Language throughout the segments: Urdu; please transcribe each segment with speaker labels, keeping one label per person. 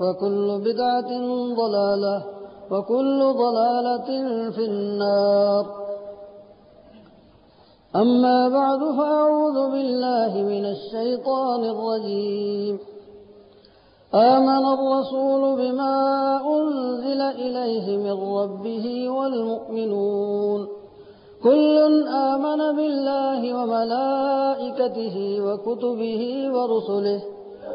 Speaker 1: وكل بدعة ضلالة وكل ضلالة في النار. أما بعد فأعوذ بالله من الشيطان الرجيم. آمن الرسول بما أنزل إليه من ربه والمؤمنون. كل آمن بالله وملائكته وكتبه ورسله.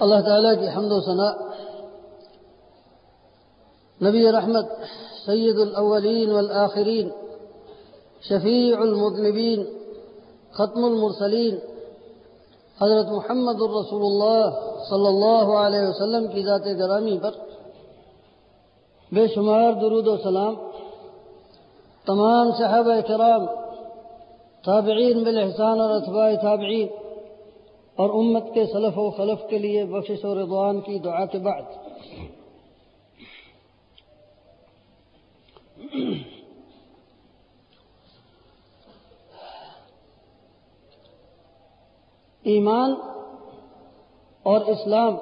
Speaker 1: اللہ تعالیٰ کی حمد و ثناء نبی رحمت سید الاولین والآخرین شفیع المذنبین ختم المرسلین حضرت محمد الرسول اللہ صلی اللہ علیہ وسلم کی ذات گرامی پر. بے شمار درود و سلام. تمام صحابہ کرام تابعین بالحسان اور اتباع تابعین. اور امت کے سلف و خلف کے لیے بخشش و رضوان کی دعا کے بعد۔ ایمان اور اسلام،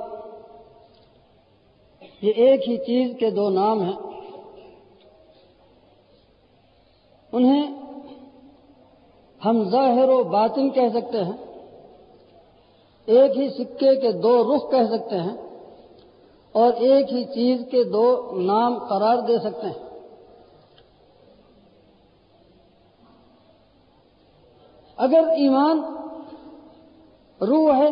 Speaker 1: یہ ایک ہی چیز کے دو نام ہیں۔ انہیں ہم ظاہر و باطن کہہ سکتے ہیں۔ ایک ہی سکے کے دو رخ کہہ سکتے ہیں اور ایک ہی چیز کے دو نام قرار دے سکتے ہیں۔ اگر ایمان روح ہے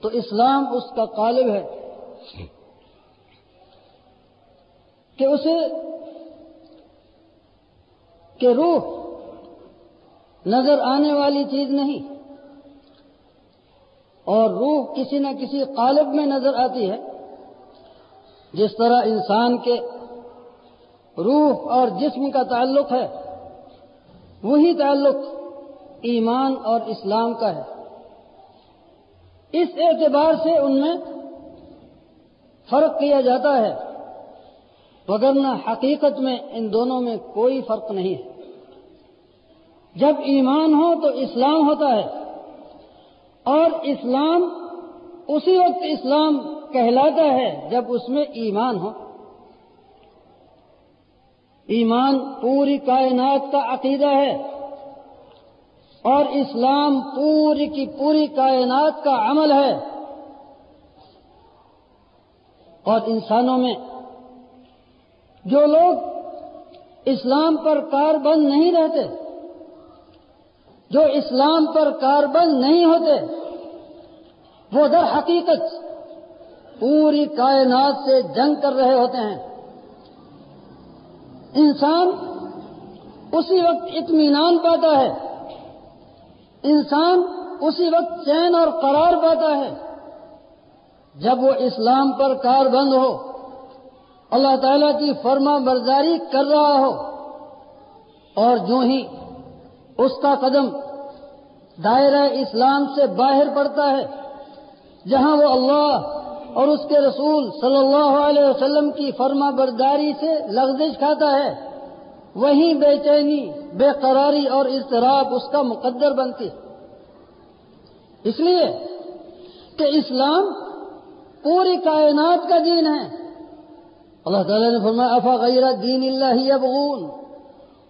Speaker 1: تو اسلام اس کا قالب ہے کہ اسے کہ روح نظر آنے والی چیز نہیں۔ اور روح کسی نہ کسی قالب میں نظر آتی ہے۔ جس طرح انسان کے روح اور جسم کا تعلق ہے، وہی تعلق ایمان اور اسلام کا ہے۔ اس اعتبار سے ان میں فرق کیا جاتا ہے وگرنہ حقیقت میں ان دونوں میں کوئی فرق نہیں ہے۔ جب ایمان ہو تو اسلام ہوتا ہے۔ اور اسلام اسی وقت اسلام کہلاتا ہے جب اس میں ایمان ہو۔ ایمان پوری کائنات کا عقیدہ ہے۔ اور اسلام پوری کی پوری کائنات کا عمل ہے۔ اور انسانوں میں جو لوگ اسلام پر کار بند نہیں رہتے جو اسلام پر کار بند نہیں ہوتے، وہ در حقیقت پوری کائنات سے جنگ کر رہے ہوتے ہیں۔ انسان اسی وقت اطمینان پاتا ہے۔ انسان اسی وقت چین اور قرار پاتا ہے۔ جب وہ اسلام پر کار بند ہو، اللہ تعالی کی فرما برداری کر رہا ہو اور جو ہی اس کا قدم دائرہ اسلام سے باہر پڑتا ہے، جہاں وہ اللہ اور اس کے رسول صلی اللہ علیہ وسلم کی فرما برداری سے لغزش کھاتا ہے۔ وہیں بے چینی، بے قراری اور اضطراب اس کا مقدر بنتی۔ اس لیے کہ اسلام پوری کائنات کا دین ہے۔ اللہ تعالیٰ نے فرمایا، افا غیر دین اللہ یبغون؟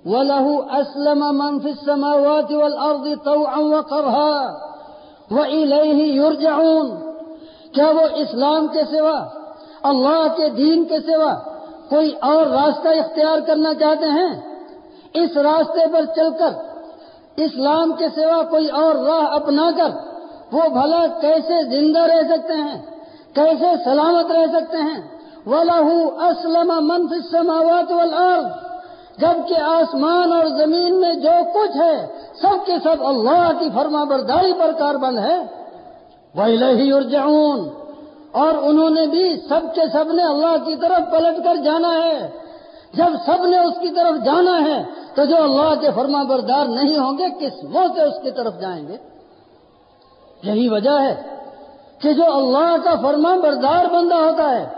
Speaker 1: وله أسلم من في السماوات والأرض طوعا وقرها وإليه يرجعون کیا وہ اسلام کے سوا، اللہ کے دین کے سوا کوئی اور راستہ اختیار کرنا چاہتے ہیں؟ اس راستے پر چل کر، اسلام کے سوا کوئی اور راہ اپنا کر، وہ بھلا کیسے زندہ رہ سکتے ہیں؟ کیسے سلامت رہ سکتے ہیں؟ وَلَهُ أَسْلَمَ مَنْ فِي السَّمَاوَاتِ وَالْأَرْضِ جبکہ آسمان اور زمین میں جو کچھ ہے، سب کے سب اللہ کی فرما برداری پر کاربند ہے۔ وَإِلَيْهِ يُرْجَعُونَ۔ اور انہوں نے بھی سب کے سب نے اللہ کی طرف پلٹ کر جانا ہے۔ جب سب نے اس کی طرف جانا ہے، تو جو اللہ کے فرما بردار نہیں ہوں گے، کس منہ سے اس کی طرف جائیں گے؟ یہی وجہ ہے کہ جو اللہ کا فرما بردار بندہ ہوتا ہے،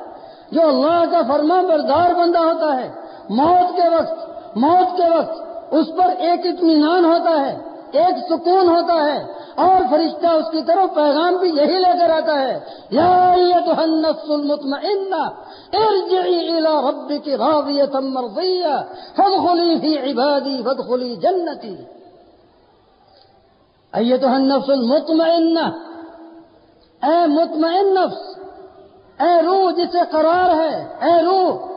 Speaker 1: جو اللہ کا فرما بردار بندہ ہوتا ہے موت کے وقت، موت کے وقت اس پر ایک اطمینان ہوتا ہے، ایک سکون ہوتا ہے، اور فرشتہ اس کی طرف پیغام بھی یہی لے کر آتا ہے، یا النفس المطمئنہ، ارجعی الى ربک راضیتا مرضیہ، فادخلی فی عبادی، فادخلی جنتی۔ ایتها النفس المطمئنہ، اے مطمئن نفس، اے روح جسے قرار ہے، اے روح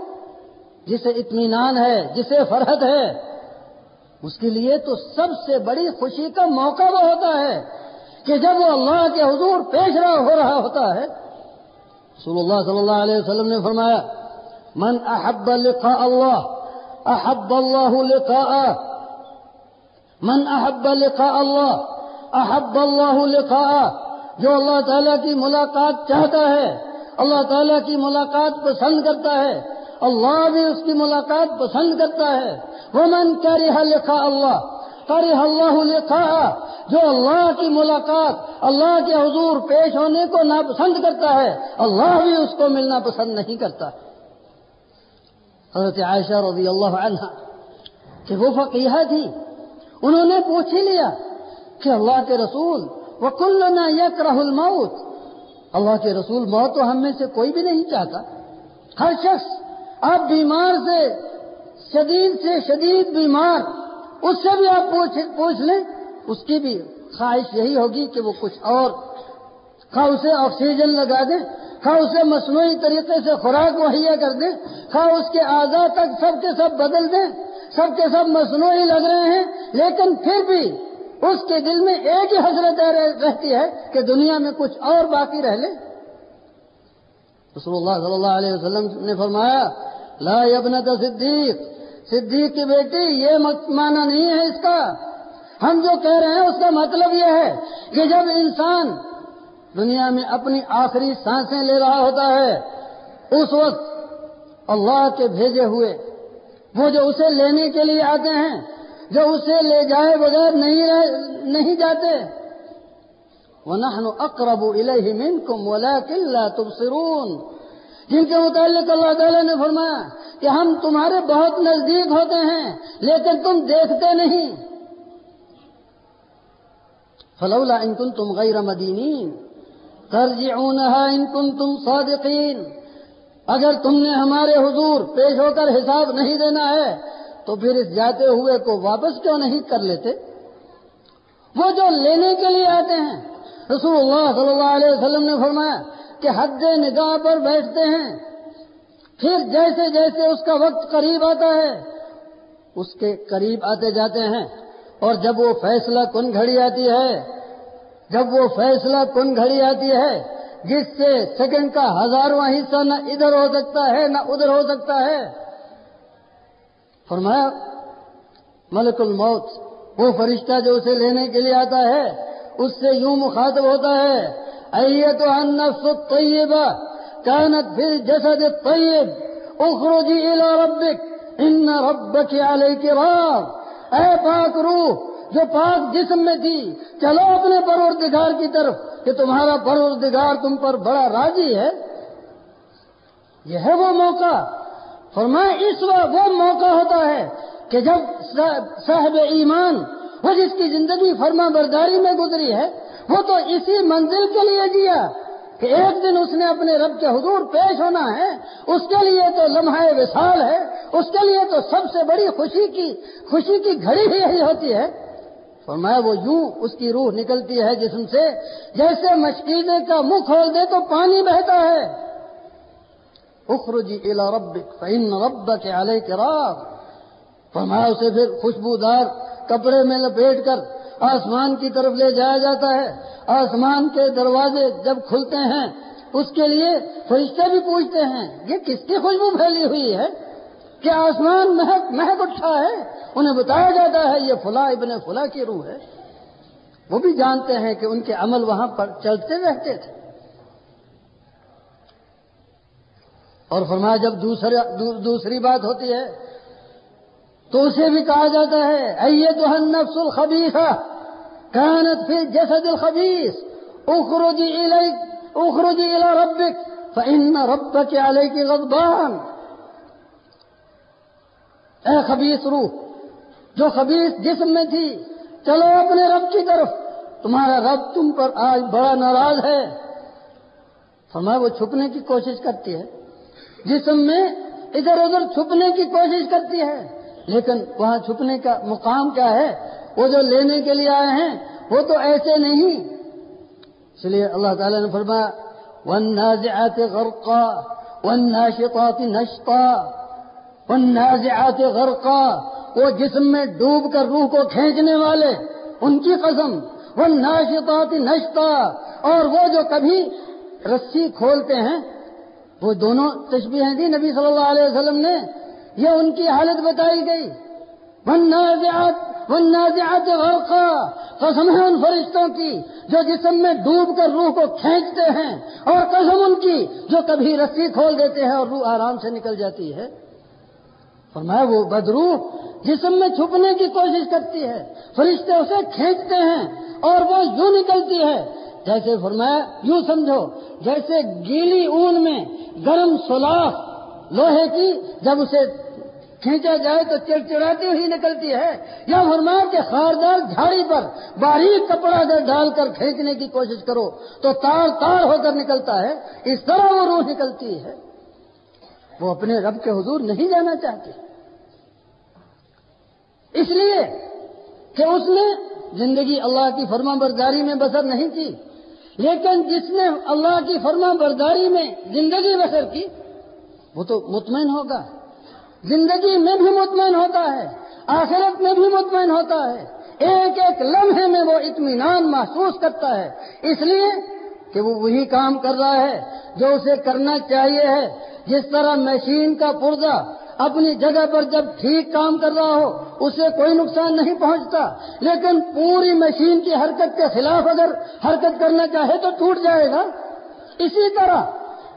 Speaker 1: جسے اطمینان ہے، جسے فرحت ہے، اس کے لیے تو سب سے بڑی خوشی کا موقع وہ ہوتا ہے کہ جب وہ اللہ کے حضور پیش رہا ہو رہا ہوتا ہے۔ رسول اللہ صلی اللہ علیہ وسلم نے فرمایا، من احب لقاء اللہ، احب اللہ لقاء من احب لقاء اللہ، احب اللہ لقاء جو اللہ تعالیٰ کی ملاقات چاہتا ہے، اللہ تعالیٰ کی ملاقات پسند کرتا ہے اللہ بھی اس کی ملاقات پسند کرتا ہے۔ وہ من کر لکھا اللہ کر اللہ لکھا جو اللہ کی ملاقات، اللہ کے حضور پیش ہونے کو ناپسند کرتا ہے، اللہ بھی اس کو ملنا پسند نہیں کرتا۔ حضرت عائشہ رضی اللہ عنہ، کہ وہ فقیہ تھی، انہوں نے پوچھ ہی لیا کہ اللہ کے رسول وہ کل نہ الموت۔ اللہ کے رسول موت تو ہم میں سے کوئی بھی نہیں چاہتا۔ ہر شخص آپ بیمار سے شدید سے شدید بیمار، اس سے بھی آپ پوچھ پوچھ لیں، اس کی بھی خواہش یہی ہوگی کہ وہ کچھ اور خواہ اسے آکسیجن لگا دیں خواہ اسے مصنوعی طریقے سے خوراک مہیا کر دیں خواہ اس کے آزاد تک سب کے سب بدل دیں، سب کے سب مصنوعی لگ رہے ہیں، لیکن پھر بھی اس کے دل میں ایک ہی حضرت رہتی ہے کہ دنیا میں کچھ اور باقی رہ لے رسول اللہ صلی اللہ علیہ وسلم نے فرمایا لا ابنت صدیق صدیق کی بیٹی، یہ مانا نہیں ہے اس کا۔ ہم جو کہہ رہے ہیں، اس کا مطلب یہ ہے کہ جب انسان دنیا میں اپنی آخری سانسیں لے رہا ہوتا ہے، اس وقت اللہ کے بھیجے ہوئے، وہ جو اسے لینے کے لیے آتے ہیں، جو اسے لے جائے بغیر نہیں رہ نہیں جاتے، وَنَحْنُ أَقْرَبُ إِلَيْهِ مِنْكُمْ وَلَكِنْ لَا تُبْصِرُونَ۔ جن کے متعلق اللہ تعالیٰ نے فرمایا کہ ہم تمہارے بہت نزدیک ہوتے ہیں، لیکن تم دیکھتے نہیں۔ فلولا ان کنتم غیر مدینین ترجعونها ان کنتم صادقین اگر تم نے ہمارے حضور پیش ہو کر حساب نہیں دینا ہے، تو پھر اس جاتے ہوئے کو واپس کیوں نہیں کر لیتے؟ وہ جو لینے کے لیے آتے ہیں، رسول اللہ صلی اللہ علیہ وسلم نے فرمایا کہ حد نگاہ پر بیٹھتے ہیں۔ پھر جیسے جیسے اس کا وقت قریب آتا ہے، اس کے قریب آتے جاتے ہیں۔ اور جب وہ فیصلہ کن گھڑی آتی ہے، جب وہ فیصلہ کن گھڑی آتی ہے، جس سے سیکنڈ کا ہزارواں حصہ نہ ادھر ہو سکتا ہے، نہ ادھر ہو سکتا ہے۔ فرمایا، ملک الموت، وہ فرشتہ جو اسے لینے کے لیے آتا ہے، اس سے یوں مخاطب ہوتا ہے ایت النفس الطیبہ کانت فی الجسد الطیب اخرجی الى ربک ان ربک علیک راض. اے پاک روح، جو پاک جسم میں تھی، چلو اپنے پروردگار کی طرف، کہ تمہارا پروردگار تم پر بڑا راضی ہے۔ یہ ہے وہ موقع۔ فرمائے، اس وقت وہ موقع ہوتا ہے کہ جب صاحب ایمان، وہ جس کی زندگی فرما برداری میں گزری ہے وہ تو اسی منزل کے لیے جیا کہ ایک دن اس نے اپنے رب کے حضور پیش ہونا ہے، اس کے لیے تو لمحہ وصال ہے، اس کے لیے تو سب سے بڑی خوشی کی خوشی کی گھڑی ہی یہی ہوتی ہے۔ فرمایا، وہ یوں اس کی روح نکلتی ہے جسم سے، جیسے مشکیزے کا منہ کھول دے تو پانی بہتا ہے۔ اخرجی الى ربک فإن ربک علیک راغ۔ فرمایا، اسے پھر خوشبودار کپڑے میں لپیٹ کر آسمان کی طرف لے جایا جاتا ہے۔ آسمان کے دروازے جب کھلتے ہیں، اس کے لیے فرشتے بھی پوچھتے ہیں، یہ کس کی خوشبو پھیلی ہوئی ہے؟ کہ آسمان مہک مہک اٹھا ہے؟ انہیں بتایا جاتا ہے، یہ فلا ابن فلا کی روح ہے۔ وہ بھی جانتے ہیں کہ ان کے عمل وہاں پر چلتے رہتے تھے۔ اور فرمایا، جب دوسرا دوسری بات ہوتی ہے تو اسے بھی کہا جاتا ہے اے تو نفس الخبیثہ، کانت فی جسد الخبیث اخرجی الی اخرجی الی ربک فإن ربک علیک غضبان۔ اے خبیث روح، جو خبیث جسم میں تھی، چلو اپنے رب کی طرف۔ تمہارا رب تم پر آج بڑا ناراض ہے۔ فرمایا، وہ چھپنے کی کوشش کرتی ہے۔ جسم میں ادھر ادھر چھپنے کی کوشش کرتی ہے۔ لیکن وہاں چھپنے کا مقام کیا ہے؟ وہ جو لینے کے لیے آئے ہیں، وہ تو ایسے نہیں۔ اس لیے اللہ تعالیٰ نے فرمایا ون غرقا ون ناشطات نشتا ون غرقا، وہ جسم میں ڈوب کر روح کو کھینچنے والے، ان کی قسم۔ ون ناشطات نشتا اور وہ جو کبھی رسی کھولتے ہیں، وہ دونوں تشبیہیں دی نبی صلی اللہ علیہ وسلم نے۔ یہ ان کی حالت بتائی گئی۔ والنازعات غرقا۔ قسم ہے ان فرشتوں کی جو جسم میں ڈوب کر روح کو کھینچتے ہیں اور قسم ان کی جو کبھی رسی کھول دیتے ہیں اور روح آرام سے نکل جاتی ہے۔ فرمایا وہ بدروح جسم میں چھپنے کی کوشش کرتی ہے۔ فرشتے اسے کھینچتے ہیں اور وہ یوں نکلتی ہے۔ جیسے فرمایا، یوں سمجھو، جیسے گیلی اون میں گرم سولاخ لوہے کی جب اسے کھینچا جائے تو چڑچڑاتی ہوئی نکلتی ہے۔ یا فرمایا کہ خاردار جھاڑی پر باریک کپڑا اگر ڈال کر کھینچنے کی کوشش کرو تو تار تار ہو کر نکلتا ہے۔ اس طرح وہ روح نکلتی ہے۔ وہ اپنے رب کے حضور نہیں جانا چاہتی اس لیے کہ اس نے زندگی اللہ کی فرما برداری میں بسر نہیں کی، لیکن جس نے اللہ کی فرما برداری میں زندگی بسر کی، وہ تو مطمئن ہوگا۔ زندگی میں بھی مطمئن ہوتا ہے، آخرت میں بھی مطمئن ہوتا ہے۔ ایک ایک لمحے میں وہ اطمینان محسوس کرتا ہے۔ اس لیے کہ وہ وہی کام کر رہا ہے جو اسے کرنا چاہیے ہے۔ جس طرح مشین کا پرزا اپنی جگہ پر جب ٹھیک کام کر رہا ہو، اسے کوئی نقصان نہیں پہنچتا۔ لیکن پوری مشین کی حرکت کے خلاف اگر حرکت کرنا چاہے تو ٹوٹ جائے گا۔ اسی طرح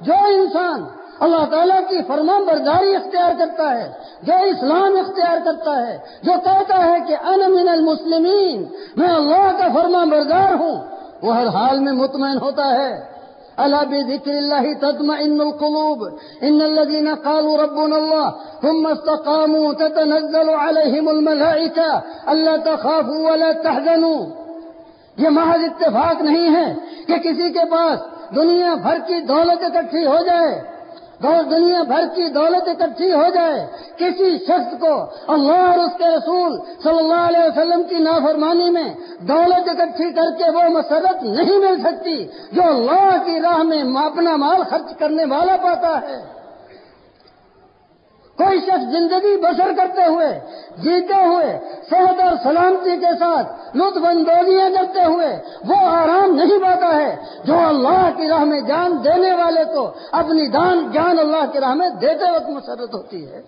Speaker 1: جو انسان اللہ تعالیٰ کی فرمان برداری اختیار کرتا ہے، جو اسلام اختیار کرتا ہے، جو کہتا ہے کہ ان من المسلمین، میں اللہ کا فرمان بردار ہوں۔ وہ ہر حال میں مطمئن ہوتا ہے۔ اللہ بذکر اللہ تطمئن القلوب۔ ان الذين قالوا ربنا الله ثم استقاموا تتنزل عليهم الملائكة الا تخافوا ولا تحزنوا۔ یہ محض اتفاق نہیں ہے کہ کسی کے پاس دنیا بھر کی دولت اکٹھی ہو جائے۔ دنیا بھر کی دولت اکٹھی ہو جائے، کسی شخص کو اللہ اور اس کے رسول صلی اللہ علیہ وسلم کی نافرمانی میں دولت اکٹھی کر کے وہ مسرت نہیں مل سکتی جو اللہ کی راہ میں اپنا مال خرچ کرنے والا پاتا ہے۔ کوئی شخص زندگی بسر کرتے ہوئے، جیتے ہوئے، صحت اور سلامتی کے ساتھ لطف اندوزیاں کرتے ہوئے، وہ آرام نہیں پاتا ہے۔ جو اللہ کی راہ میں جان دینے والے کو اپنی دان جان اللہ کی راہ میں دیتے وقت مسرت ہوتی ہے۔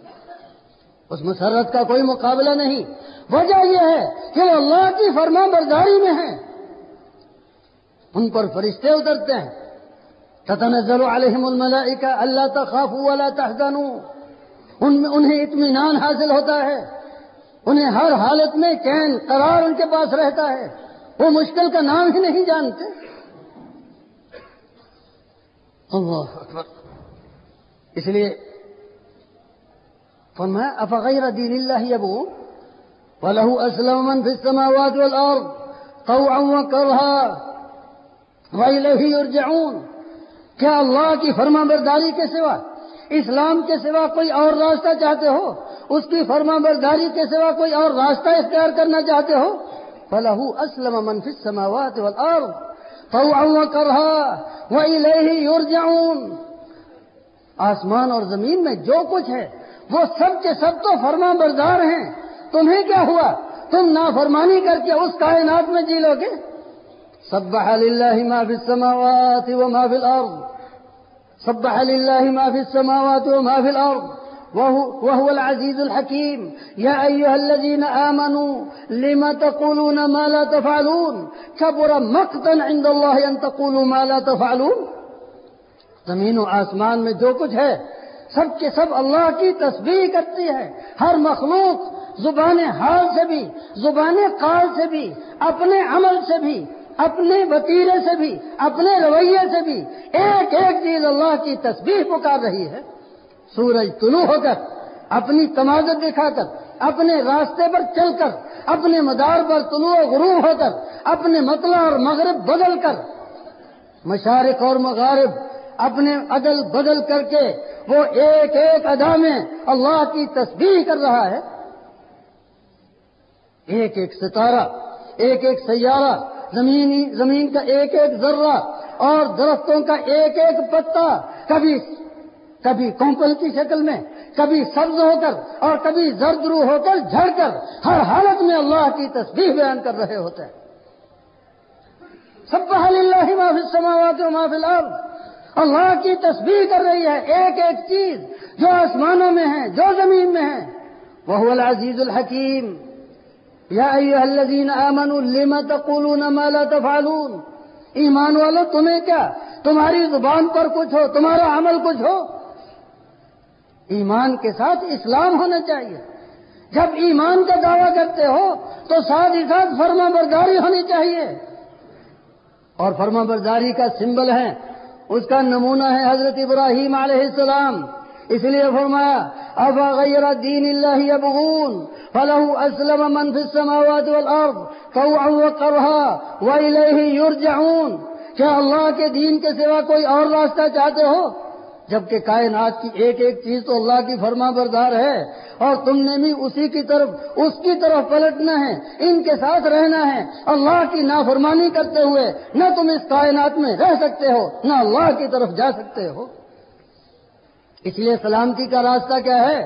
Speaker 1: اس مسرت کا کوئی مقابلہ نہیں۔ وجہ یہ ہے کہ وہ اللہ کی فرما برداری میں ہیں۔ ان پر فرشتے اترتے ہیں۔ تتنزل علیہم الملائکہ اللہ تخافوا ولا تحزنوا۔ ان میں انہیں اطمینان حاصل ہوتا ہے۔ انہیں ہر حالت میں چین قرار ان کے پاس رہتا ہے۔ وہ مشکل کا نام ہی نہیں جانتے۔ اللہ اکبر۔ اس لیے فرمایا، افغیر دین اللہ ابو ولہ اسلم من فی السماوات والارض طوعا وكرها وإليه يرجعون کیا اللہ کی فرما برداری کے سوا اسلام کے سوا کوئی اور راستہ چاہتے ہو؟ اس کی فرما برداری کے سوا کوئی اور راستہ اختیار کرنا چاہتے ہو؟ فلاح اسلم منفی سماوات اور کر رہا وہ یورجعون آسمان اور زمین میں جو کچھ ہے، وہ سب کے سب تو فرما بردار ہیں۔ تمہیں کیا ہوا؟ تم نافرمانی کر کے اس کائنات میں جی لو گے سب للہ ما فی السماوات وما فی الارض۔ سبح لله ما في السماوات وما في الأرض وهو, وهو العزيز الحكيم. يا أيها الذين آمنوا لما تقولون ما لا تفعلون؟ كبر مقتا عند الله أن تقولوا ما لا تفعلون. زمین و آسمان میں جو کچھ ہے سب کے سب اللہ کی تسبیح کرتی ہے۔ ہر مخلوق زبان حال سے بھی زبان قال سے بھی اپنے عمل سے بھی۔ اپنے وطیرے سے بھی، اپنے رویے سے بھی ایک ایک چیز اللہ کی تصویر پکار رہی ہے۔ سورج طلوع ہو کر، اپنی تمازت دکھا کر، اپنے راستے پر چل کر، اپنے مدار پر طلوع غروب ہو کر، اپنے مطلع اور مغرب بدل کر، مشارق اور مغارب اپنے عدل بدل کر کے وہ ایک ایک ادا میں اللہ کی تصویر کر رہا ہے۔ ایک ایک ستارہ، ایک ایک سیارہ زمینی زمین کا ایک ایک ذرہ اور درختوں کا ایک ایک پتا کبھی کبھی کومپل کی شکل میں، کبھی سبز ہو کر اور کبھی زرد رو ہو کر جھڑ کر ہر حالت میں اللہ کی تصویر بیان کر رہے ہوتے ہیں۔ سب اللہ معافی سماوات و محفل اللہ کی تصویر کر رہی ہے ایک ایک چیز جو آسمانوں میں ہے، جو زمین میں ہے۔ وہ العزیز الحکیم۔ یا الذین آمنوا لما تقولون ما لا تفعلون؟ ایمان والو، تمہیں کیا؟ تمہاری زبان پر کچھ ہو، تمہارا عمل کچھ ہو؟ ایمان کے ساتھ اسلام ہونا چاہیے۔ جب ایمان کا دعویٰ کرتے ہو، تو ساتھ ہی ساتھ فرما برداری ہونی چاہیے۔ اور فرما برداری کا سمبل ہے، اس کا نمونہ ہے حضرت ابراہیم علیہ السلام۔ اس لیے فرمایا اب غیر دین اللہ ابغون فله اسلم من في السماوات والارض، طوعا وقرها واليه يرجعون کیا اللہ کے دین کے سوا کوئی اور راستہ چاہتے ہو؟ جبکہ کائنات کی ایک ایک چیز تو اللہ کی فرما بردار ہے، اور تم نے بھی اسی کی طرف، اس کی طرف پلٹنا ہے، ان کے ساتھ رہنا ہے، اللہ کی نافرمانی کرتے ہوئے نہ تم اس کائنات میں رہ سکتے ہو، نہ اللہ کی طرف جا سکتے ہو۔ اس لیے سلامتی کا راستہ کیا ہے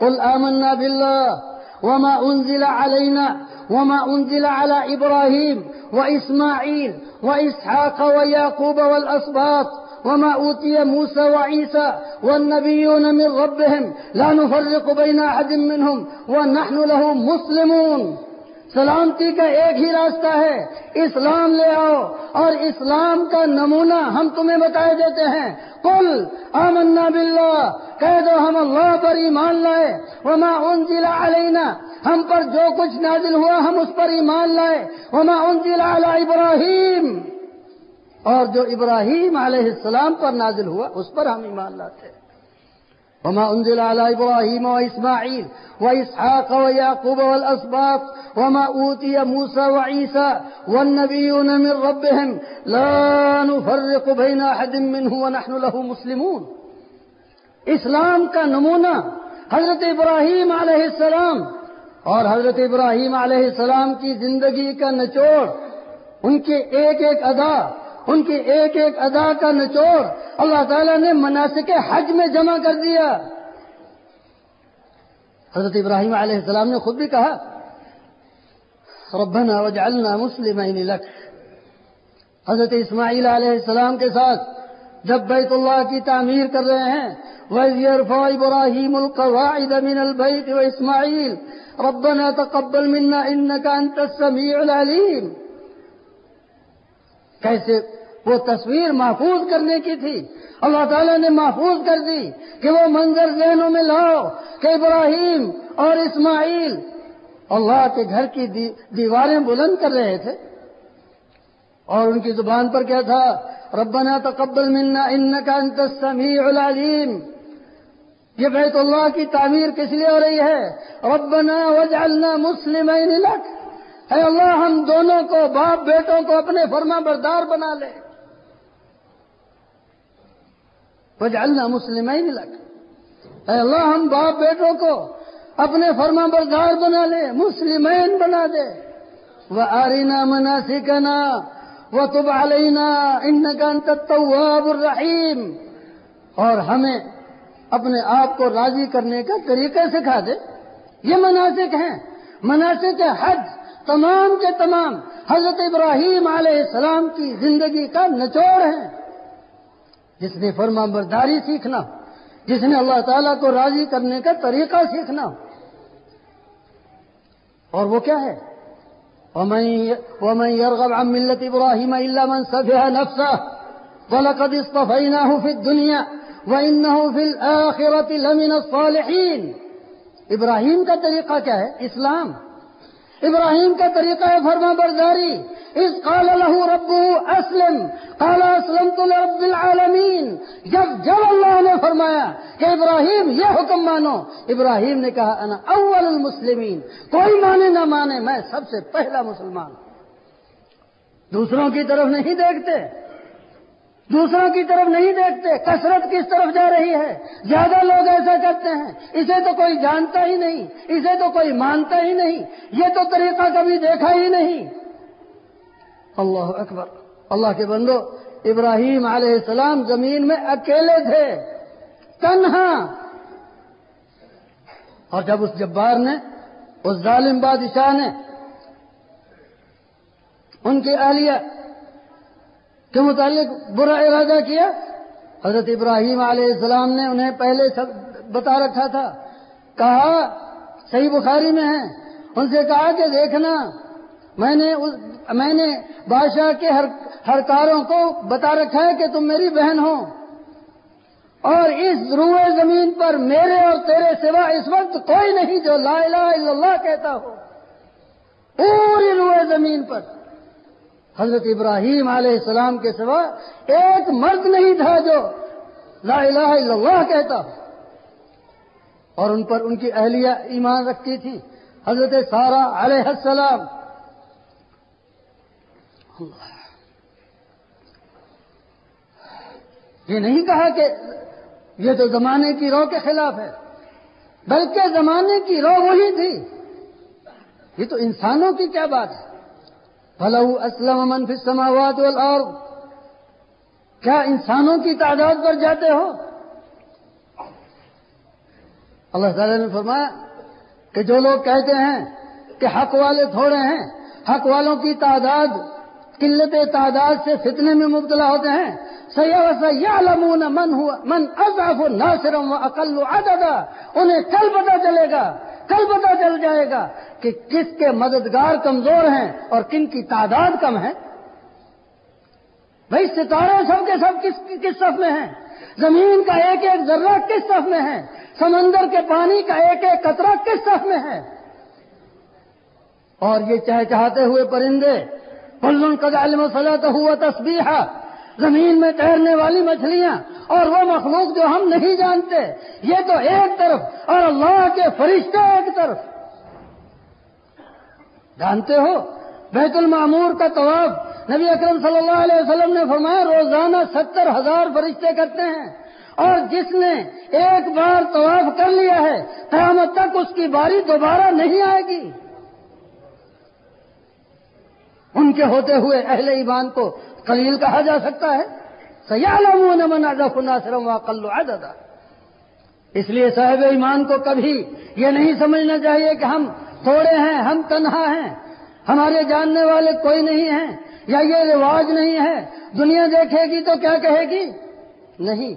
Speaker 1: قل آمنا بِاللَّهِ وما انزل علينا وما انزل على إبراهيم واسماعيل واسحاق ويعقوب والاسباط وما اوتي موسى وعيسى والنبيون من ربهم لا نفرق بين احد منهم ونحن له مسلمون سلامتی کا ایک ہی راستہ ہے، اسلام لے آؤ۔ اور اسلام کا نمونہ ہم تمہیں بتائے دیتے ہیں۔ کل آمنا باللہ، کہہ دو ہم اللہ پر ایمان لائے۔ وما انزل علینا، ہم پر جو کچھ نازل ہوا ہم اس پر ایمان لائے۔ وما انزل علی ابراہیم، اور جو ابراہیم علیہ السلام پر نازل ہوا اس پر ہم ایمان لاتے۔ ہیں وما أنزل على إبراهيم وإسماعيل وإسحاق ويعقوب والأسباط وما أوتي موسى وعيسى والنبيون من ربهم لا نفرق بين أحد منه ونحن له مسلمون. اسلام کا نمونہ حضرت ابراہیم علیہ السلام اور حضرت ابراہیم علیہ السلام کی زندگی کا نچوڑ ان کے ایک ایک ادا ان کی ایک ایک ادا کا نچوڑ اللہ تعالیٰ نے مناسب حج میں جمع کر دیا۔ حضرت ابراہیم علیہ السلام نے خود بھی کہا، ربنا وجعلنا مسلمین لک۔ حضرت اسماعیل علیہ السلام کے ساتھ جب بیت اللہ کی تعمیر کر رہے ہیں وَيَرْفَعِ إِبْرَاهِيمُ الْقَوَاعِدَ مِنَ الْبَيْتِ وَإِسْمَعِيلُ رَبَّنَا تَقَبَّلْ مِنَّا إِنَّكَ أَنْتَ السَّمِيعُ الْعَلِيمُ۔ کیسے وہ تصویر محفوظ کرنے کی تھی۔ اللہ تعالیٰ نے محفوظ کر دی کہ وہ منظر ذہنوں میں لاؤ کہ ابراہیم اور اسماعیل اللہ کے گھر کی دیواریں بلند کر رہے تھے۔ اور ان کی زبان پر کیا تھا؟ ربنا تقبل منا انك انت السميع العليم یہ بیت اللہ کی تعمیر کس لیے ہو رہی ہے؟ ربنا وجعلنا مسلمین لک۔ اے اللہ، ہم دونوں کو، باپ بیٹوں کو اپنے فرما بردار بنا لے۔ وجعلنا مسلمین لک۔ اے اللہ، ہم باپ بیٹوں کو اپنے فرما بردار بنا لے، مسلمین بنا دے۔ وہ آرینا مناسکنا وہ تب علینا ان التواب الرحیم اور ہمیں اپنے آپ کو راضی کرنے کا طریقہ سکھا دے۔ یہ مناسک ہیں۔ مناسک حج تمام کے تمام حضرت ابراہیم علیہ السلام کی زندگی کا نچوڑ ہے۔ جس نے فرما برداری سیکھنا، جس نے اللہ تعالیٰ کو راضی کرنے کا طریقہ سیکھنا۔ اور وہ کیا ہے؟ ومن يرغب عن ملة إبراهيم إلا من سفه نفسه ولقد اصطفيناه في الدنيا وإنه في الآخرة لمن الصالحين۔ ابراہیم کا طریقہ کیا ہے؟ اسلام۔ ابراہیم کا طریقہ ہے فرما برداری اس قال له ربه اسلم، قال اسلمت لرب العالمین۔ جب جب اللہ نے فرمایا کہ ابراہیم، یہ حکم مانو، ابراہیم نے کہا، انا اول المسلمین۔ کوئی مانے نہ مانے، میں سب سے پہلا مسلمان۔ دوسروں کی طرف نہیں دیکھتے۔ دوسروں کی طرف نہیں دیکھتے، کثرت کس طرف جا رہی ہے؟ زیادہ لوگ ایسا کرتے ہیں۔ اسے تو کوئی جانتا ہی نہیں، اسے تو کوئی مانتا ہی نہیں۔ یہ تو طریقہ کبھی دیکھا ہی نہیں۔ اللہ اکبر۔ اللہ کے بندو، ابراہیم علیہ السلام زمین میں اکیلے تھے۔ تنہا۔ اور جب اس جبار نے، اس ظالم بادشاہ نے، ان کی اہلیہ کے متعلق برا ارادہ کیا؟ حضرت ابراہیم علیہ السلام نے انہیں پہلے سب بتا رکھا تھا۔ کہا، صحیح بخاری میں ہے۔ ان سے کہا کہ دیکھنا، میں نے میں نے بادشاہ کے ہر ہر کاروں کو بتا رکھا ہے کہ تم میری بہن ہو۔ اور اس روئے زمین پر میرے اور تیرے سوا اس وقت کوئی نہیں جو لا الہ الا اللہ کہتا ہو۔ پوری روئے زمین پر۔ حضرت ابراہیم علیہ السلام کے سوا ایک مرد نہیں تھا جو لا الہ الا اللہ کہتا اور ان پر ان کی اہلیہ ایمان رکھتی تھی۔ حضرت سارا علیہ السلام۔ یہ نہیں کہا کہ یہ تو زمانے کی رو کے خلاف ہے، بلکہ زمانے کی رو وہی تھی۔ یہ تو انسانوں کی کیا بات ہے؟ فلو اسلم من فی السماوات والارض کیا انسانوں کی تعداد پر جاتے ہو؟ اللہ تعالی نے فرمایا کہ جو لوگ کہتے ہیں کہ حق والے تھوڑے ہیں، حق والوں کی تعداد، قلت تعداد سے فتنے میں مبتلا ہوتے ہیں۔ سیاح من ہوا، من اضاف ناصرم و اقل عددا۔ انہیں کل پتا چلے گا کل پتا چل جائے گا کہ کس کے مددگار کمزور ہیں اور کن کی تعداد کم ہے۔ بھائی، ستارے سب کے سب کس کس صف میں ہیں؟ زمین کا ایک ایک ذرہ کس صف میں ہے؟ سمندر کے پانی کا ایک ایک قطرہ کس صف میں ہے؟ اور یہ چاہے چاہتے ہوئے پرندے کلن کا علم سلا ہوا تصبیح زمین میں تیرنے والی مچھلیاں اور وہ مخلوق جو ہم نہیں جانتے، یہ تو ایک طرف اور اللہ کے فرشتے ایک طرف۔ جانتے ہو؟ بیت المعمور کا طواف نبی اکرم صلی اللہ علیہ وسلم نے فرمایا، روزانہ ستر ہزار فرشتے کرتے ہیں اور جس نے ایک بار طواف کر لیا ہے، قیامت تک اس کی باری دوبارہ نہیں آئے گی۔ ان کے ہوتے ہوئے اہل ایمان کو قلیل کہا جا سکتا ہے۔ سیال ناصرم و کلو آزادا اس لیے صاحب ایمان کو کبھی یہ نہیں سمجھنا چاہیے کہ ہم تھوڑے ہیں، ہم تنہا ہیں۔ ہمارے جاننے والے کوئی نہیں ہیں یا یہ رواج نہیں ہے۔ دنیا دیکھے گی تو کیا کہے گی؟ نہیں۔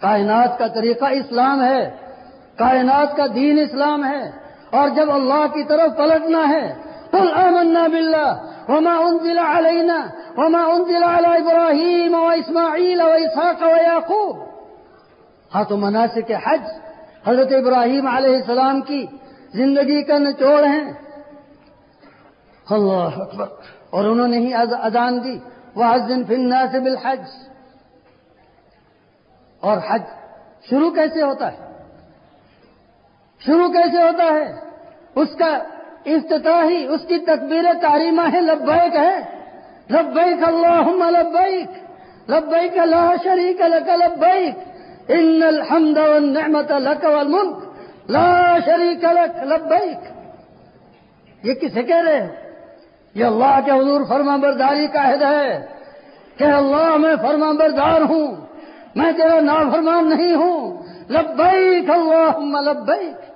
Speaker 1: کائنات کا طریقہ اسلام ہے۔ کائنات کا دین اسلام ہے۔ اور جب اللہ کی طرف پلٹنا ہے قل آمنا بالله وما أنزل علينا وما أنزل على إبراهيم وإسماعيل وإسحاق ويعقوب. ہاں تو مناسب حج حضرت ابراہیم علیہ السلام کی زندگی کا نچوڑ ہیں۔ اللہ اکبر۔ اور انہوں نے ہی اذان دی۔ وہ دن فن ناصب الحج اور حج شروع کیسے ہوتا ہے؟ شروع کیسے ہوتا ہے؟ اس کا افتتاحی اس کی تکبیر تعریمہ ہے، لبیک ہے۔ لبیک اللہم لبیک لبیک لا شریک لک لبیک۔ ان الحمد والنعمت لک والملک، لا شریک لک لبیک۔ یہ کسے کہہ رہے ہیں؟ یہ اللہ کے حضور فرما برداری کا عہد ہے کہ اللہ میں فرما بردار ہوں، میں تیرا نافرمان نہیں ہوں۔ لبیک اللہم لبیک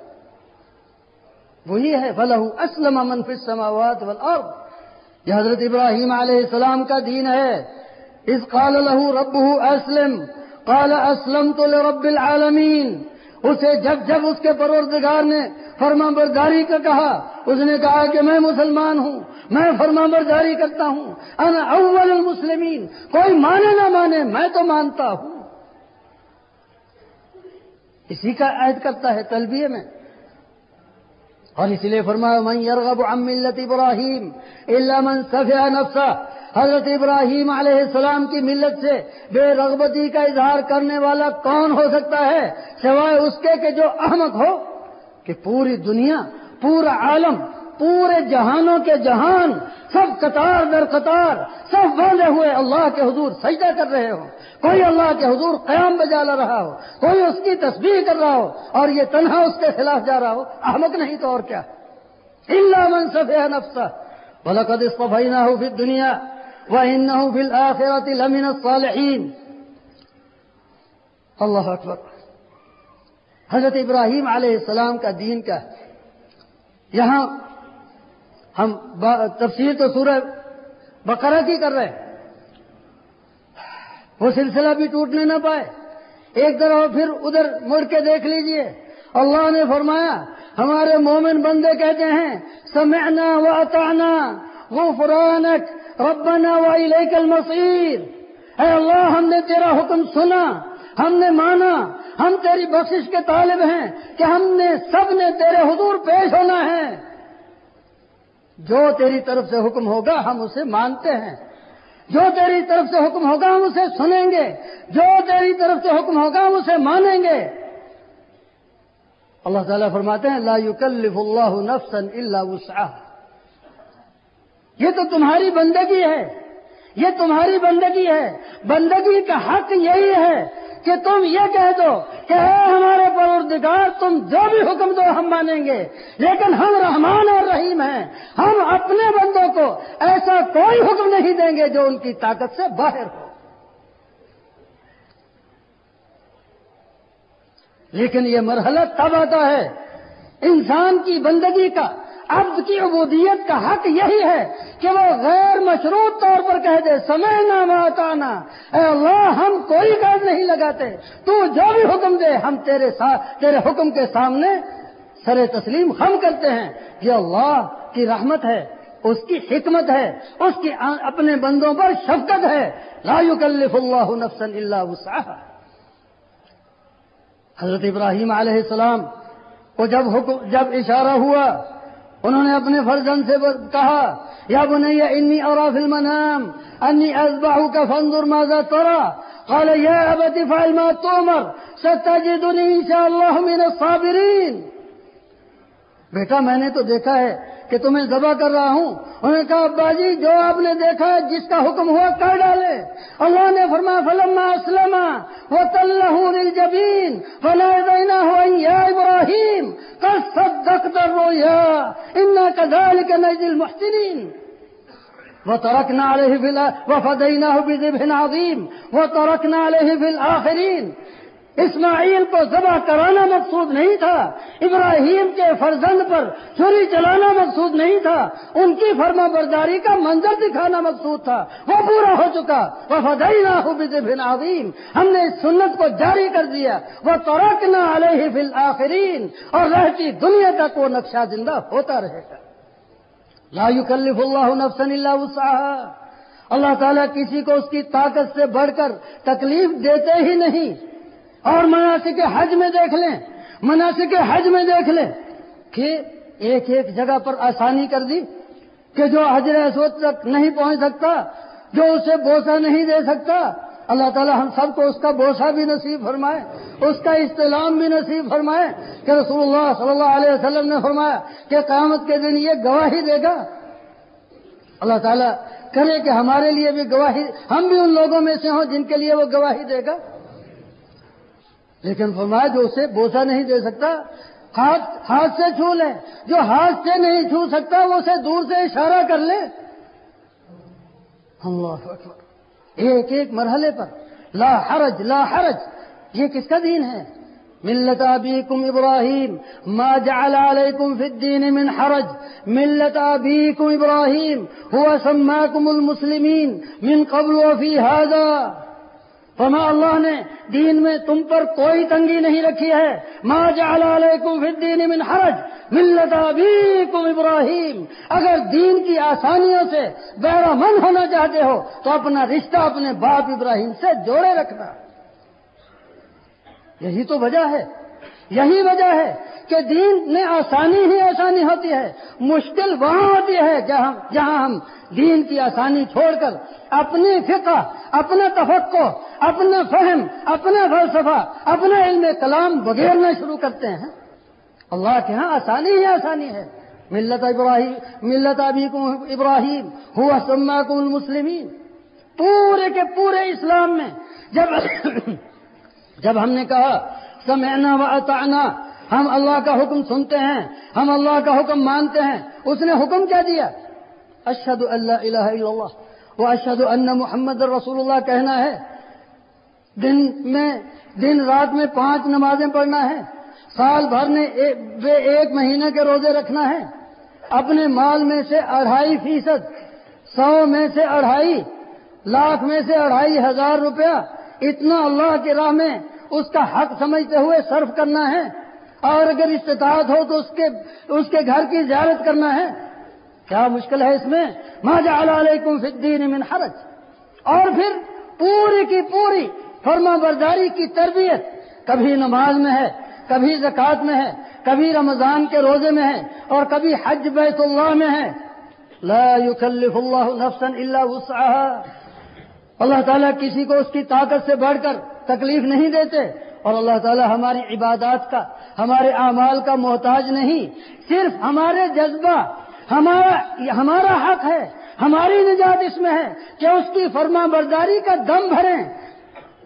Speaker 1: وہی ہے فلح اسلم من فی السماوات والارض یہ حضرت ابراہیم علیہ السلام کا دین ہے۔ اس قال له ربه اسلم قال اسلمت لرب العالمین اسے جب جب اس کے پروردگار نے فرما برداری کا کہا، اس نے کہا کہ میں مسلمان ہوں، میں فرما برداری کرتا ہوں، انا اول المسلمین۔ کوئی مانے نہ مانے، میں تو مانتا ہوں۔ اسی کا عہد کرتا ہے تلبیہ میں۔ اور اس لیے فرمایا، من يرغب عن ملت ابراہیم الا من صفیہ نفسا حضرت ابراہیم علیہ السلام کی ملت سے بے رغبتی کا اظہار کرنے والا کون ہو سکتا ہے سوائے اس کے کہ جو احمد ہو کہ پوری دنیا، پورا عالم پورے جہانوں کے جہان سب قطار در قطار، سب باندھے ہوئے اللہ کے حضور سجدہ کر رہے ہو کوئی اللہ کے حضور قیام بجا لا رہا ہو، کوئی اس کی تصویر کر رہا ہو اور یہ تنہا اس کے خلاف جا رہا ہو، احمد نہیں تو اور کیا؟ اللہ منصف نفسا بلقد استفینا ہو پھر دنیا وہ ان ہوں پھر لمن الصالحین اللہ اکبر۔ حضرت ابراہیم علیہ السلام کا دین کا، یہاں ہم تفصیل تو سورہ بقرہ کی کر رہے ہیں۔ وہ سلسلہ بھی ٹوٹنے نہ پائے۔ ایک طرف پھر ادھر مڑ کے دیکھ لیجیے۔ اللہ نے فرمایا، ہمارے مومن بندے کہتے ہیں، سمعنا و اطعنا، غفرانک، ربنا و الیک المصیر۔ اے اللہ، ہم نے تیرا حکم سنا، ہم نے مانا، ہم تیری بخشش کے طالب ہیں کہ ہم نے سب نے تیرے حضور پیش ہونا ہے۔ جو تیری طرف سے حکم ہوگا ہم اسے مانتے ہیں۔ جو تیری طرف سے حکم ہوگا ہم اسے سنیں گے۔ جو تیری طرف سے حکم ہوگا ہم اسے مانیں گے۔ اللہ تعالیٰ فرماتے ہیں، لا يكلف اللہ نفسا الا وسعها یہ تو تمہاری بندگی ہے۔ یہ تمہاری بندگی ہے۔ بندگی کا حق یہی ہے کہ تم یہ کہہ دو کہ اے ہمارے پروردگار، تم جو بھی حکم دو ہم مانیں گے۔ لیکن ہم رحمان اور رحیم ہیں۔ ہم اپنے بندوں کو ایسا کوئی حکم نہیں دیں گے جو ان کی طاقت سے باہر ہو۔ لیکن یہ مرحلہ تب آتا ہے انسان کی بندگی کا عبد کی عبودیت کا حق یہی ہے کہ وہ غیر مشروط طور پر کہہ دے، سمے نہ ماتانا۔ اے اللہ، ہم کوئی قید نہیں لگاتے۔ تو جو بھی حکم دے، ہم تیرے ساتھ تیرے حکم کے سامنے سر تسلیم ہم کرتے ہیں۔ یہ اللہ کی رحمت ہے، اس کی حکمت ہے، اس کی اپنے بندوں پر شفقت ہے۔ لا يكلف اللہ نفسا الا وسعها حضرت ابراہیم علیہ السلام کو جب حکم، جب اشارہ ہوا انہوں نے اپنے فرزن سے کہا، یا بنیا انی اور فلم نام انی ازباہ کا فنزر ماضا تورا قال يا ابت فعل ما تؤمر ستجدني ان شاء الله من الصابرين بیٹا، میں نے تو دیکھا ہے کہ تمہیں ذبح کر رہا ہوں۔ انہوں نے کہا، ابا جی جو آپ نے دیکھا ہے، جس کا حکم ہوا، کر ڈالے۔ اللہ نے فرمایا، فلما اسلم وہ تلہ جبین فلا دینا ہو یا ابراہیم کر سب دک در رو یا ان کدال کے نزل محسرین وہ ترکنا علیہ فی وہ فدینہ بذبح عظیم وہ ترکنا علیہ فی اسماعیل کو ذبح کرانا مقصود نہیں تھا، ابراہیم کے فرزند پر چھری چلانا مقصود نہیں تھا، ان کی فرما برداری کا منظر دکھانا مقصود تھا۔ وہ پورا ہو چکا۔ وہ فدئی نہ ہو بن عظیم ہم نے اس سنت کو جاری کر دیا۔ وہ ترکنا علیہ فی الآخرین اور رہتی دنیا تک وہ نقشہ زندہ ہوتا رہے گا۔ لا يكلف اللہ نفسا الا وسعها۔ اللہ تعالیٰ کسی کو اس کی طاقت سے بڑھ کر تکلیف دیتے ہی نہیں۔ اور مناسب کے حج میں دیکھ لیں مناسب کے حج میں دیکھ لیں کہ ایک ایک جگہ پر آسانی کر دی کہ جو حجر اسود تک نہیں پہنچ سکتا، جو اسے بوسا نہیں دے سکتا، اللہ تعالی ہم سب کو اس کا بوسا بھی نصیب فرمائے، اس کا استعلام بھی نصیب فرمائے کہ رسول اللہ صلی اللہ علیہ وسلم نے فرمایا کہ قیامت کے دن یہ گواہی دے گا۔ اللہ تعالیٰ کرے کہ ہمارے لیے بھی گواہی، ہم بھی ان لوگوں میں سے ہوں جن کے لیے وہ گواہی دے گا۔ لیکن فرمایا جو اسے بوسا نہیں دے سکتا، ہاتھ ہاتھ سے چھو لے۔ جو ہاتھ سے نہیں چھو سکتا، وہ اسے دور سے اشارہ کر لے۔ اللہ ایک ایک مرحلے پر۔ لا حرج لا حرج۔ یہ کس کا دین ہے؟ ملت ابیکم ابراہیم۔ ما جعل علیکم فی الدین من حرج۔ ملت ابیکم ابراہیم۔ هو سماکم المسلمین۔ من قبل وفی هذا۔ فرما اللہ نے دین میں تم پر کوئی تنگی نہیں رکھی ہے۔ ما جعل علیکم فی الدین من حرج، ملت ابیکم ابراہیم۔ اگر دین کی آسانیوں سے بیرا من ہونا چاہتے ہو، تو اپنا رشتہ اپنے باپ ابراہیم سے جوڑے رکھنا۔ یہی تو وجہ ہے۔ یہی وجہ ہے کہ دین میں آسانی ہی آسانی ہوتی ہے۔ مشکل وہاں ہوتی ہے جہاں جہاں ہم دین کی آسانی چھوڑ کر اپنی فقہ، اپنا تفقع اپنا فہم، اپنا فلسفہ، اپنا علم کلام بغیرنا شروع کرتے ہیں۔ اللہ کے ہاں آسانی ہی آسانی ہے۔ ملت ابراہیم ملت ابھی ابراہیم، ہوا سما المسلمین۔ پورے کے پورے اسلام میں جب جب ہم نے کہا، سمعنا و اطعنا ہم اللہ کا حکم سنتے ہیں، ہم اللہ کا حکم مانتے ہیں۔ اس نے حکم کیا دیا؟ اشد اللہ الہ الا اللہ وہ اشد ان محمد رسول اللہ کہنا ہے۔ دن میں، دن رات میں پانچ نمازیں پڑھنا ہے۔ سال بھر نے ایک مہینے کے روزے رکھنا ہے۔ اپنے مال میں سے اڑھائی فیصد، سو میں سے اڑھائی، لاکھ میں سے اڑھائی ہزار روپیہ۔ اتنا اللہ کی راہ میں اس کا حق سمجھتے ہوئے صرف کرنا ہے۔ اور اگر استطاعت ہو تو اس کے اس کے گھر کی زیارت کرنا ہے۔ کیا مشکل ہے اس میں؟ ماجا علیکم فی الدین من حرج۔ اور پھر پوری کی پوری فرما برداری کی تربیت۔ کبھی نماز میں ہے، کبھی زکوٰۃ میں ہے، کبھی رمضان کے روزے میں ہے، اور کبھی حج بیت اللہ میں ہے۔ لا يكلف اللہ نفسا الا وسعها اللہ تعالیٰ کسی کو اس کی طاقت سے بڑھ کر تکلیف نہیں دیتے، اور اللہ تعالیٰ ہماری عبادات کا ہمارے اعمال کا محتاج نہیں، صرف ہمارے جذبہ، ہمارا ہمارا حق ہے، ہماری نجات اس میں ہے کہ اس کی فرما برداری کا دم بھریں۔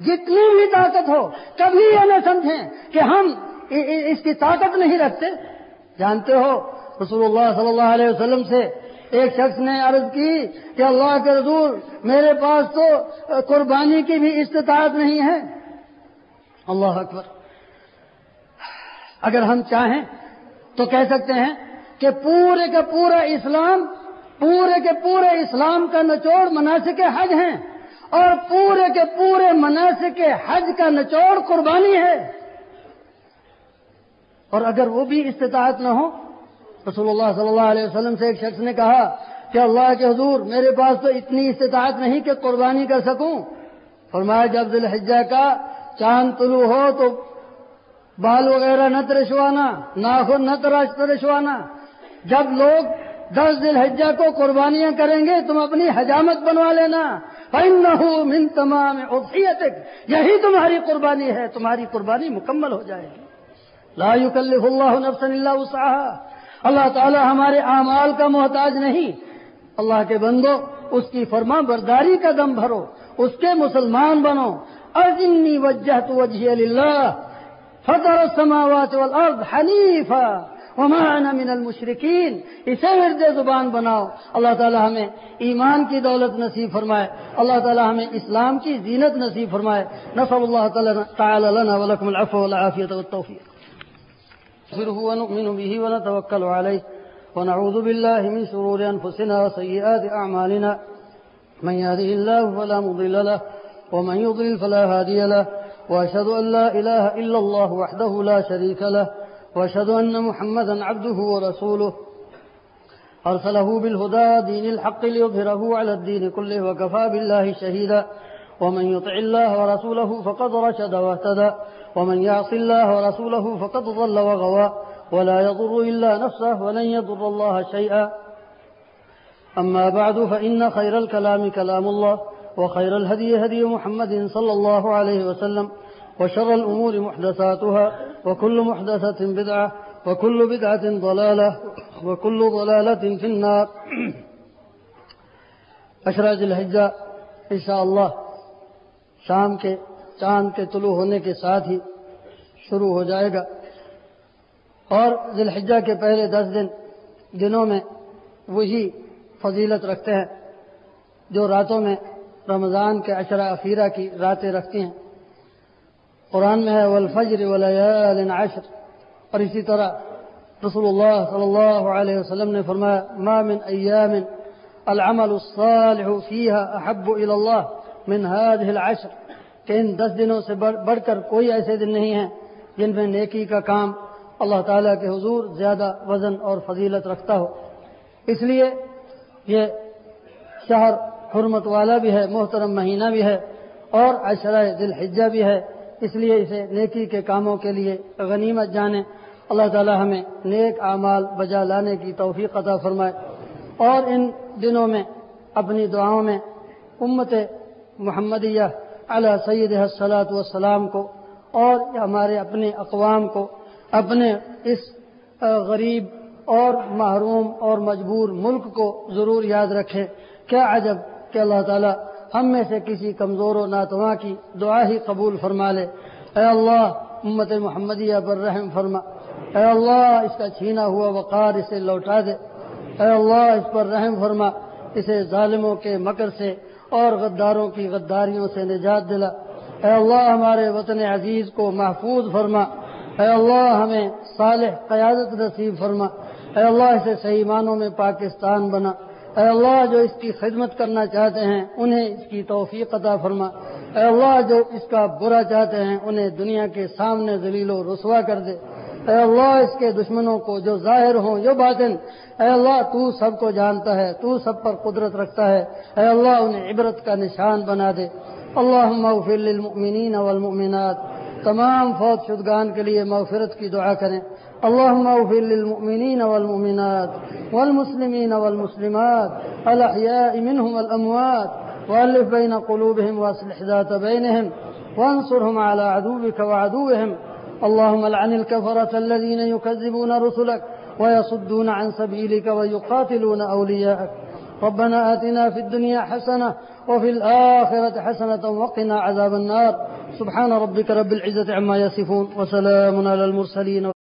Speaker 1: جتنی بھی طاقت ہو، کبھی یہ نہ سمجھیں کہ ہم اس کی طاقت نہیں رکھتے۔ جانتے ہو، رسول اللہ صلی اللہ علیہ وسلم سے ایک شخص نے عرض کی کہ اللہ کے رسول میرے پاس تو قربانی کی بھی استطاعت نہیں ہے۔ اللہ اکبر۔ اگر ہم چاہیں تو کہہ سکتے ہیں کہ پورے کا پورا اسلام، پورے کے پورے اسلام کا نچوڑ مناسب حج ہیں اور پورے کے پورے مناسب حج کا نچوڑ قربانی ہے۔ اور اگر وہ بھی استطاعت نہ ہو، رسول اللہ صلی اللہ علیہ وسلم سے ایک شخص نے کہا کہ اللہ کے حضور، میرے پاس تو اتنی استطاعت نہیں کہ قربانی کر سکوں۔ فرمایا جب الحجہ کا چاند طلوع ہو تو بال وغیرہ نہ ترشوانا، ناخن نہ ترشوانا۔ جب لوگ دس دل حجہ کو قربانیاں کریں گے، تم اپنی حجامت بنوا لینا۔ من تمام یہی تمہاری قربانی ہے، تمہاری قربانی مکمل ہو جائے گی۔ لا يكلف اللہ نفسا الا وسعها۔ اللہ تعالی ہمارے اعمال کا محتاج نہیں۔ اللہ کے بندو، اس کی فرما برداری کا دم بھرو، اس کے مسلمان بنو۔ ارجنی وجہ تو وجہ اللہ فطر السماوات والارض حنیفا وما انا من المشرکین اسے ورد زبان بناؤ. اللہ تعالی ہمیں ایمان کی دولت نصیب فرمائے. اللہ تعالی ہمیں اسلام کی زینت نصیب فرمائے. نصب اللہ تعالی لنا ولکم العفو والعافیت والتوفیق. نغفره ونؤمن به ونتوكل عليه ونعوذ بالله من شرور أنفسنا وسيئات أعمالنا من يهده الله فلا مضل له، ومن يضلل فلا هادي له. وأشهد أن لا إله إلا الله وحده لا شريك له وأشهد أن محمدا عبده ورسوله. أرسله بالهدى دين الحق ليظهره على الدين كله وكفى بالله شهيدا. ومن يطع الله ورسوله فقد رشد واهتدى. ومن يعص الله ورسوله فقد ضل وغوى. ولا يضر إلا نفسه ولن يضر الله شيئا. أما بعد فإن خير الكلام كلام الله. وخير الهدي هدي محمد صلى الله عليه وسلم وشر الأمور محدثاتها وكل محدثة بدعة وكل بدعة ضلالة وكل ضلالة في النار. اشراج الحجہ، انشاءاللہ شام کے چاند کے طلوع ہونے کے ساتھ ہی شروع ہو جائے گا۔ اور ذی کے پہلے دس دن دنوں میں وہی فضیلت رکھتے ہیں جو راتوں میں رمضان کے اشرا افیرہ کی راتیں رکھتی ہیں۔ قرآن میں ہے، والفجر ولیال عشر۔ اور اسی طرح رسول اللہ صلی اللہ علیہ وسلم نے فرمایا، ما من ایام العمل الصالح فيها احب الى الله من هذه العشر۔ کہ ان دس دنوں سے بڑھ کر کوئی ایسے دن نہیں ہیں جن میں نیکی کا کام اللہ تعالیٰ کے حضور زیادہ وزن اور فضیلت رکھتا ہو۔ اس لیے یہ شہر حرمت والا بھی ہے، محترم مہینہ بھی ہے اور اشرۂ دل حجہ بھی ہے۔ اس لیے اسے نیکی کے کاموں کے لیے غنیمت جانے۔ اللہ تعالیٰ ہمیں نیک اعمال بجا لانے کی توفیق عطا فرمائے۔ اور ان دنوں میں اپنی دعاؤں میں امت محمدیہ علیہ سید حسلات والسلام کو اور ہمارے اپنے اقوام کو، اپنے اس غریب اور محروم اور مجبور ملک کو ضرور یاد رکھے۔ کیا عجب کہ اللہ تعالیٰ ہم میں سے کسی کمزور و ناتواں کی دعا ہی قبول فرما لے۔ اے اللہ، امت محمدیہ پر رحم فرما۔ اے اللہ، اس کا چھینا ہوا وقار اسے لوٹا دے۔ اے اللہ، اس پر رحم فرما۔ اسے ظالموں کے مکر سے اور غداروں کی غداریوں سے نجات دلا۔ اے اللہ، ہمارے وطن عزیز کو محفوظ فرما۔ اے اللہ، ہمیں صالح قیادت نصیب فرما۔ اے اللہ، اسے صحیح معنوں میں پاکستان بنا۔ اے اللہ جو اس کی خدمت کرنا چاہتے ہیں، انہیں اس کی توفیق عطا فرما۔ اے اللہ جو اس کا برا چاہتے ہیں، انہیں دنیا کے سامنے ذلیل و رسوا کر دے۔ اے اللہ اس کے دشمنوں کو جو ظاہر ہوں، جو باطن۔ اے اللہ تو سب کو جانتا ہے، تو سب پر قدرت رکھتا ہے۔ اے اللہ انہیں عبرت کا نشان بنا دے۔ اللہ اغفر للمؤمنین والمؤمنات۔ تمام فوت شدگان کے لیے مغفرت کی دعا کریں۔ اللهم اغفر للمؤمنين والمؤمنات والمسلمين والمسلمات الأحياء منهم والأموات وألف بين قلوبهم وأصلح ذات بينهم وانصرهم على عدوك وعدوهم. اللهم لعن الكفرة الذين يكذبون رسلك ويصدون عن سبيلك ويقاتلون أولياءك. ربنا آتنا في الدنيا حسنة وفي الآخرة حسنة وقنا عذاب النار. سبحان ربك رب العزة عما يصفون وسلام على المرسلين.